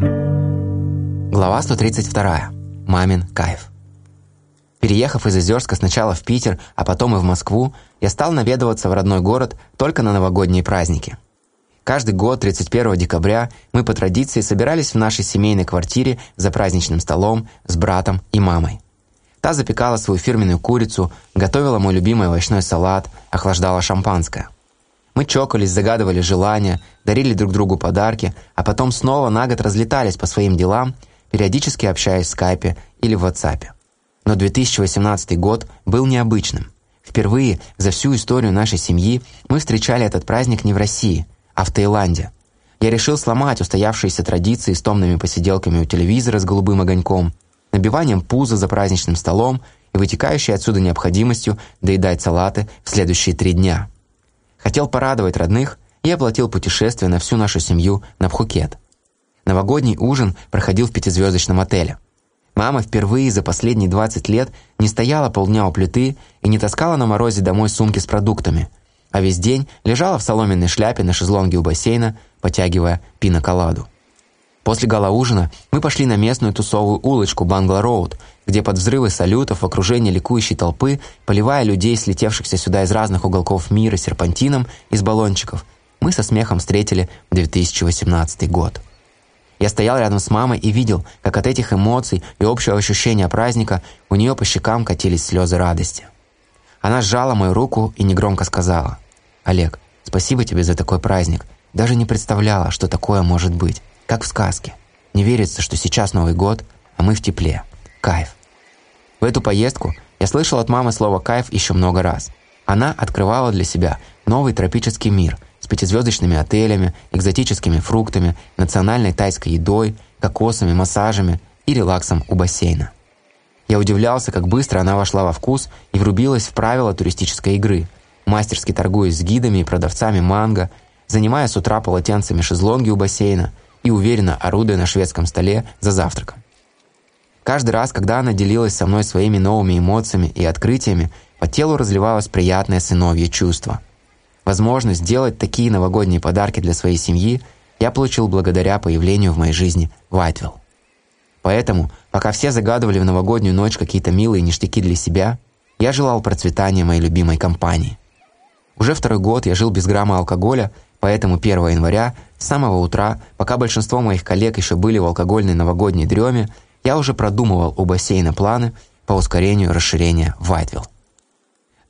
Глава 132. Мамин кайф. Переехав из Озерска сначала в Питер, а потом и в Москву, я стал наведываться в родной город только на новогодние праздники. Каждый год, 31 декабря, мы по традиции собирались в нашей семейной квартире за праздничным столом с братом и мамой. Та запекала свою фирменную курицу, готовила мой любимый овощной салат, охлаждала шампанское. Мы чокались, загадывали желания, дарили друг другу подарки, а потом снова на год разлетались по своим делам, периодически общаясь в скайпе или в WhatsApp. Но 2018 год был необычным. Впервые за всю историю нашей семьи мы встречали этот праздник не в России, а в Таиланде. Я решил сломать устоявшиеся традиции с томными посиделками у телевизора с голубым огоньком, набиванием пуза за праздничным столом и вытекающей отсюда необходимостью доедать салаты в следующие три дня. Хотел порадовать родных и оплатил путешествие на всю нашу семью на Пхукет. Новогодний ужин проходил в пятизвездочном отеле. Мама впервые за последние 20 лет не стояла полдня у плиты и не таскала на морозе домой сумки с продуктами, а весь день лежала в соломенной шляпе на шезлонге у бассейна, потягивая пиноколаду. После гала-ужина мы пошли на местную тусовую улочку Бангла-Роуд, где под взрывы салютов в окружении ликующей толпы, поливая людей, слетевшихся сюда из разных уголков мира серпантином из баллончиков, мы со смехом встретили 2018 год. Я стоял рядом с мамой и видел, как от этих эмоций и общего ощущения праздника у нее по щекам катились слезы радости. Она сжала мою руку и негромко сказала, «Олег, спасибо тебе за такой праздник. Даже не представляла, что такое может быть. Как в сказке. Не верится, что сейчас Новый год, а мы в тепле. Кайф». В эту поездку я слышал от мамы слово «кайф» еще много раз. Она открывала для себя новый тропический мир – с пятизвездочными отелями, экзотическими фруктами, национальной тайской едой, кокосами, массажами и релаксом у бассейна. Я удивлялся, как быстро она вошла во вкус и врубилась в правила туристической игры, мастерски торгуясь с гидами и продавцами манго, занимая с утра полотенцами шезлонги у бассейна и уверенно орудуя на шведском столе за завтраком. Каждый раз, когда она делилась со мной своими новыми эмоциями и открытиями, по телу разливалось приятное сыновье чувство – Возможность сделать такие новогодние подарки для своей семьи я получил благодаря появлению в моей жизни Вайтвилл. Поэтому, пока все загадывали в новогоднюю ночь какие-то милые ништяки для себя, я желал процветания моей любимой компании. Уже второй год я жил без грамма алкоголя, поэтому 1 января, с самого утра, пока большинство моих коллег еще были в алкогольной новогодней дреме, я уже продумывал у бассейна планы по ускорению расширения Вайтвилл.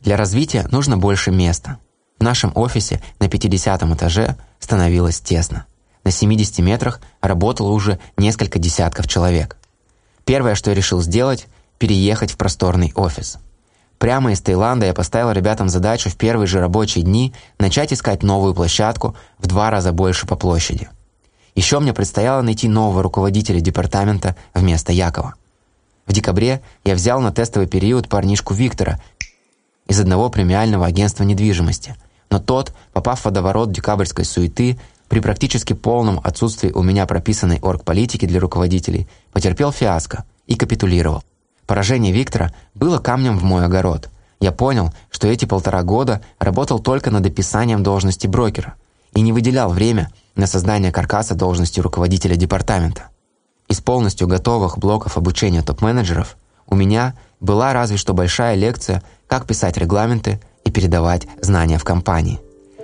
Для развития нужно больше места. В нашем офисе на 50 этаже становилось тесно. На 70 метрах работало уже несколько десятков человек. Первое, что я решил сделать – переехать в просторный офис. Прямо из Таиланда я поставил ребятам задачу в первые же рабочие дни начать искать новую площадку в два раза больше по площади. Еще мне предстояло найти нового руководителя департамента вместо Якова. В декабре я взял на тестовый период парнишку Виктора из одного премиального агентства недвижимости – но тот, попав в водоворот декабрьской суеты, при практически полном отсутствии у меня прописанной оргполитики для руководителей, потерпел фиаско и капитулировал. Поражение Виктора было камнем в мой огород. Я понял, что эти полтора года работал только над описанием должности брокера и не выделял время на создание каркаса должности руководителя департамента. Из полностью готовых блоков обучения топ-менеджеров у меня была разве что большая лекция «Как писать регламенты», и передавать знания в компании,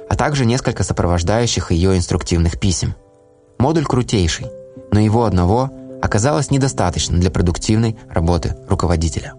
а также несколько сопровождающих ее инструктивных писем. Модуль крутейший, но его одного оказалось недостаточно для продуктивной работы руководителя.